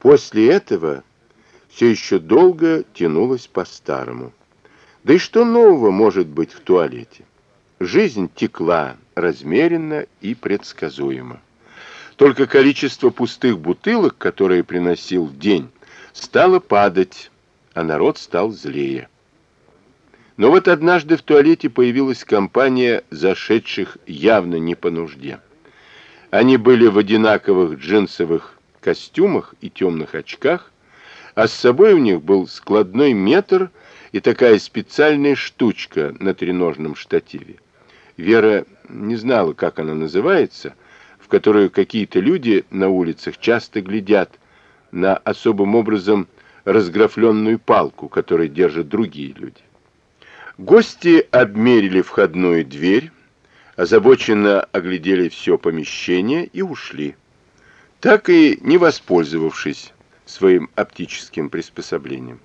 После этого все еще долго тянулось по-старому. Да и что нового может быть в туалете? Жизнь текла размеренно и предсказуемо. Только количество пустых бутылок, которые приносил в день, стало падать, а народ стал злее. Но вот однажды в туалете появилась компания зашедших явно не по нужде. Они были в одинаковых джинсовых костюмах и темных очках, а с собой у них был складной метр и такая специальная штучка на треножном штативе. Вера не знала, как она называется, в которую какие-то люди на улицах часто глядят на особым образом разграфленную палку, которой держат другие люди. Гости обмерили входную дверь, озабоченно оглядели все помещение и ушли, так и не воспользовавшись своим оптическим приспособлением.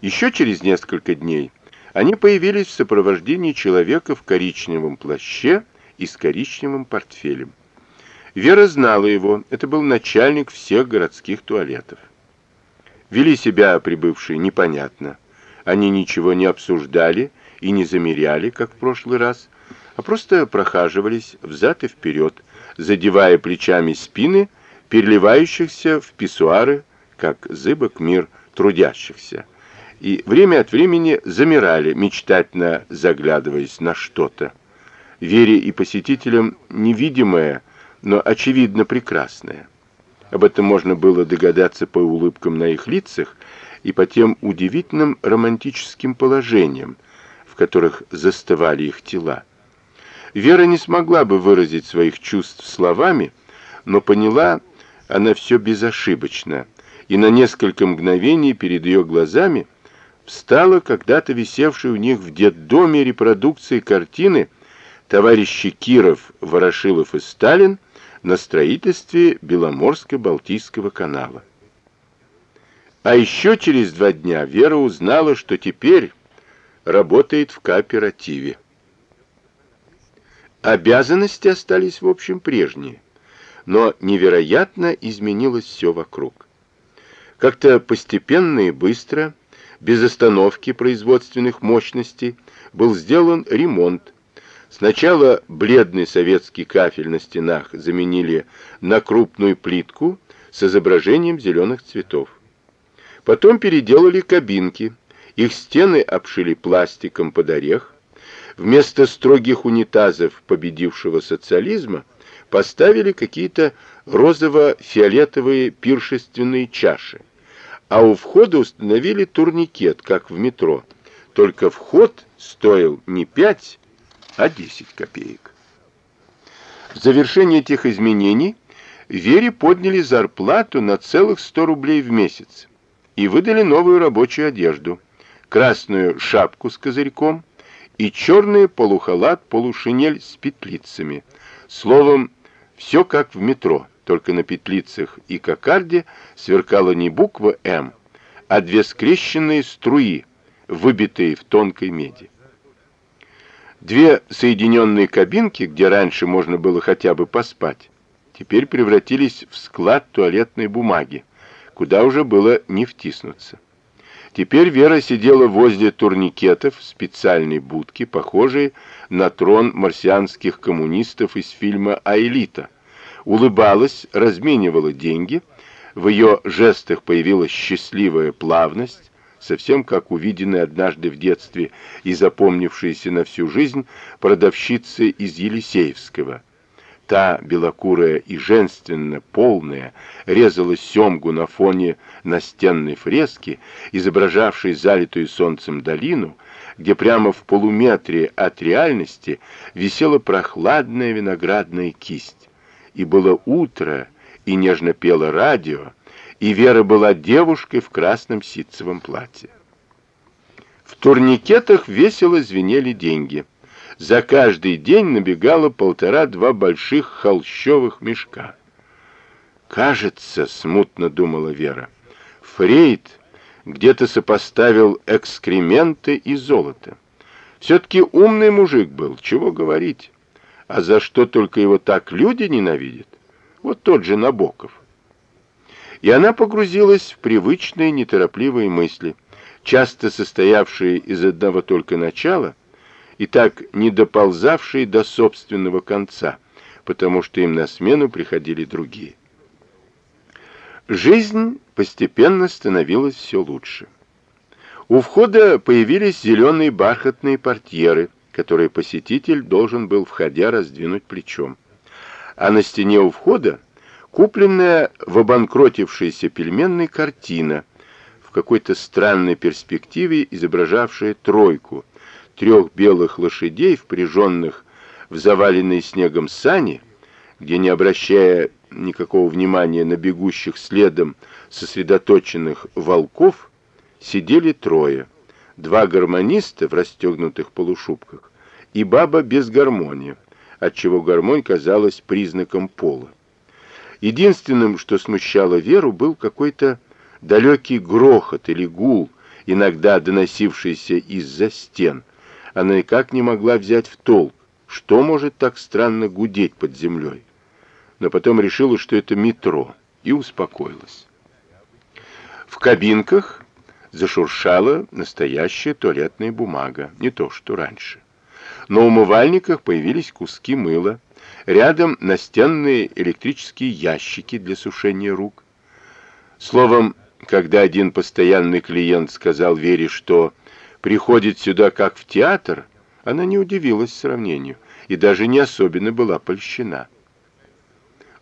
Еще через несколько дней они появились в сопровождении человека в коричневом плаще и с коричневым портфелем. Вера знала его, это был начальник всех городских туалетов. Вели себя прибывшие непонятно, они ничего не обсуждали и не замеряли, как в прошлый раз, а просто прохаживались взад и вперед, задевая плечами спины переливающихся в писсуары, как зыбок мир трудящихся, и время от времени замирали, мечтательно заглядываясь на что-то. Вере и посетителям невидимое, но очевидно прекрасное. Об этом можно было догадаться по улыбкам на их лицах и по тем удивительным романтическим положениям, в которых застывали их тела. Вера не смогла бы выразить своих чувств словами, но поняла она все безошибочно, и на несколько мгновений перед ее глазами встала когда-то висевшая у них в детдоме репродукции картины товарищи Киров, Ворошилов и Сталин на строительстве Беломорско-Балтийского канала. А еще через два дня Вера узнала, что теперь работает в кооперативе. Обязанности остались, в общем, прежние, но невероятно изменилось все вокруг. Как-то постепенно и быстро, без остановки производственных мощностей, был сделан ремонт. Сначала бледный советский кафель на стенах заменили на крупную плитку с изображением зеленых цветов. Потом переделали кабинки, их стены обшили пластиком под орех. Вместо строгих унитазов победившего социализма поставили какие-то розово-фиолетовые пиршественные чаши. А у входа установили турникет, как в метро. Только вход стоил не 5, а 10 копеек. В завершение этих изменений Вере подняли зарплату на целых 100 рублей в месяц и выдали новую рабочую одежду, красную шапку с козырьком и черный полухалат-полушинель с петлицами. Словом, все как в метро, только на петлицах и кокарде сверкала не буква «М», а две скрещенные струи, выбитые в тонкой меди. Две соединенные кабинки, где раньше можно было хотя бы поспать, теперь превратились в склад туалетной бумаги, куда уже было не втиснуться. Теперь Вера сидела возле турникетов специальной будки, похожей на трон марсианских коммунистов из фильма «Аэлита». Улыбалась, разменивала деньги, в ее жестах появилась счастливая плавность, совсем как увиденная однажды в детстве и запомнившаяся на всю жизнь продавщица из Елисеевского – Та, белокурая и женственно полная, резала семгу на фоне настенной фрески, изображавшей залитую солнцем долину, где прямо в полуметре от реальности висела прохладная виноградная кисть. И было утро, и нежно пело радио, и Вера была девушкой в красном ситцевом платье. В турникетах весело звенели деньги — за каждый день набегало полтора-два больших холщовых мешка. «Кажется, — смутно думала Вера, — Фрейд где-то сопоставил экскременты и золото. Все-таки умный мужик был, чего говорить. А за что только его так люди ненавидят? Вот тот же Набоков. и она погрузилась в привычные неторопливые мысли, часто состоявшие из одного только начала и так не доползавшие до собственного конца, потому что им на смену приходили другие. Жизнь постепенно становилась все лучше. У входа появились зеленые бархатные портьеры, которые посетитель должен был, входя, раздвинуть плечом. А на стене у входа купленная в обанкротившейся пельменной картина, в какой-то странной перспективе изображавшая тройку, трех белых лошадей, впряженных в заваленные снегом сани, где, не обращая никакого внимания на бегущих следом сосредоточенных волков, сидели трое. Два гармониста в расстегнутых полушубках и баба без гармонии, отчего гармонь казалась признаком пола. Единственным, что смущало Веру, был какой-то далекий грохот или гул, иногда доносившийся из-за стен. Она никак не могла взять в толк, что может так странно гудеть под землей. Но потом решила, что это метро, и успокоилась. В кабинках зашуршала настоящая туалетная бумага, не то что раньше. На умывальниках появились куски мыла, рядом настенные электрические ящики для сушения рук. Словом, когда один постоянный клиент сказал Вере, что приходит сюда как в театр, она не удивилась сравнению и даже не особенно была польщена.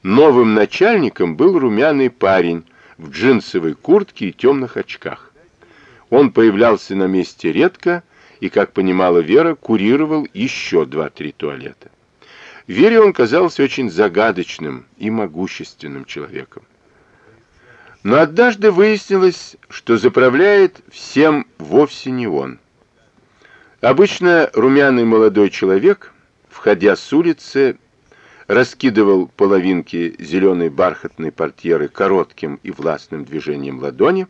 Новым начальником был румяный парень в джинсовой куртке и темных очках. Он появлялся на месте редко и, как понимала Вера, курировал еще два-три туалета. Вере он казался очень загадочным и могущественным человеком. Но однажды выяснилось, что заправляет всем вовсе не он. Обычно румяный молодой человек, входя с улицы, раскидывал половинки зеленой бархатной портьеры коротким и властным движением ладони,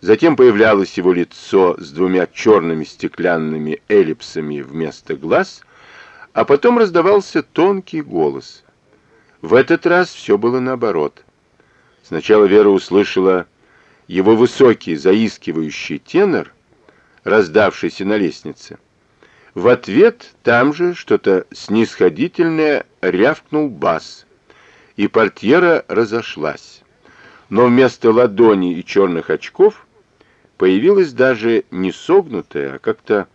затем появлялось его лицо с двумя черными стеклянными эллипсами вместо глаз, а потом раздавался тонкий голос. В этот раз все было наоборот. Сначала Вера услышала его высокий, заискивающий тенор, раздавшийся на лестнице. В ответ там же что-то снисходительное рявкнул бас, и портьера разошлась. Но вместо ладони и черных очков появилась даже не согнутая, а как-то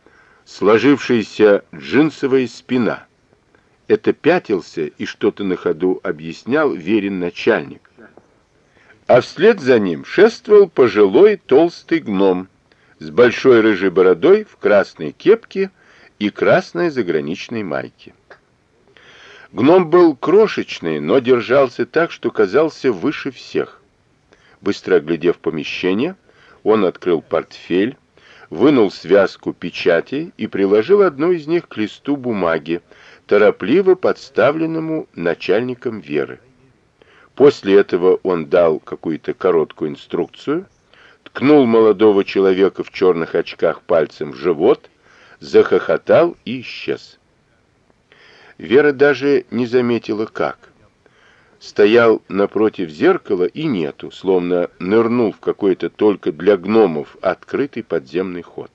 сложившаяся джинсовая спина. Это пятился и что-то на ходу объяснял верен начальник. А вслед за ним шествовал пожилой толстый гном с большой рыжей бородой в красной кепке и красной заграничной майке. Гном был крошечный, но держался так, что казался выше всех. Быстро оглядев помещение, он открыл портфель, вынул связку печатей и приложил одну из них к листу бумаги, торопливо подставленному начальником Веры. После этого он дал какую-то короткую инструкцию, ткнул молодого человека в черных очках пальцем в живот, захохотал и исчез. Вера даже не заметила как. Стоял напротив зеркала и нету, словно нырнул в какой-то только для гномов открытый подземный ход.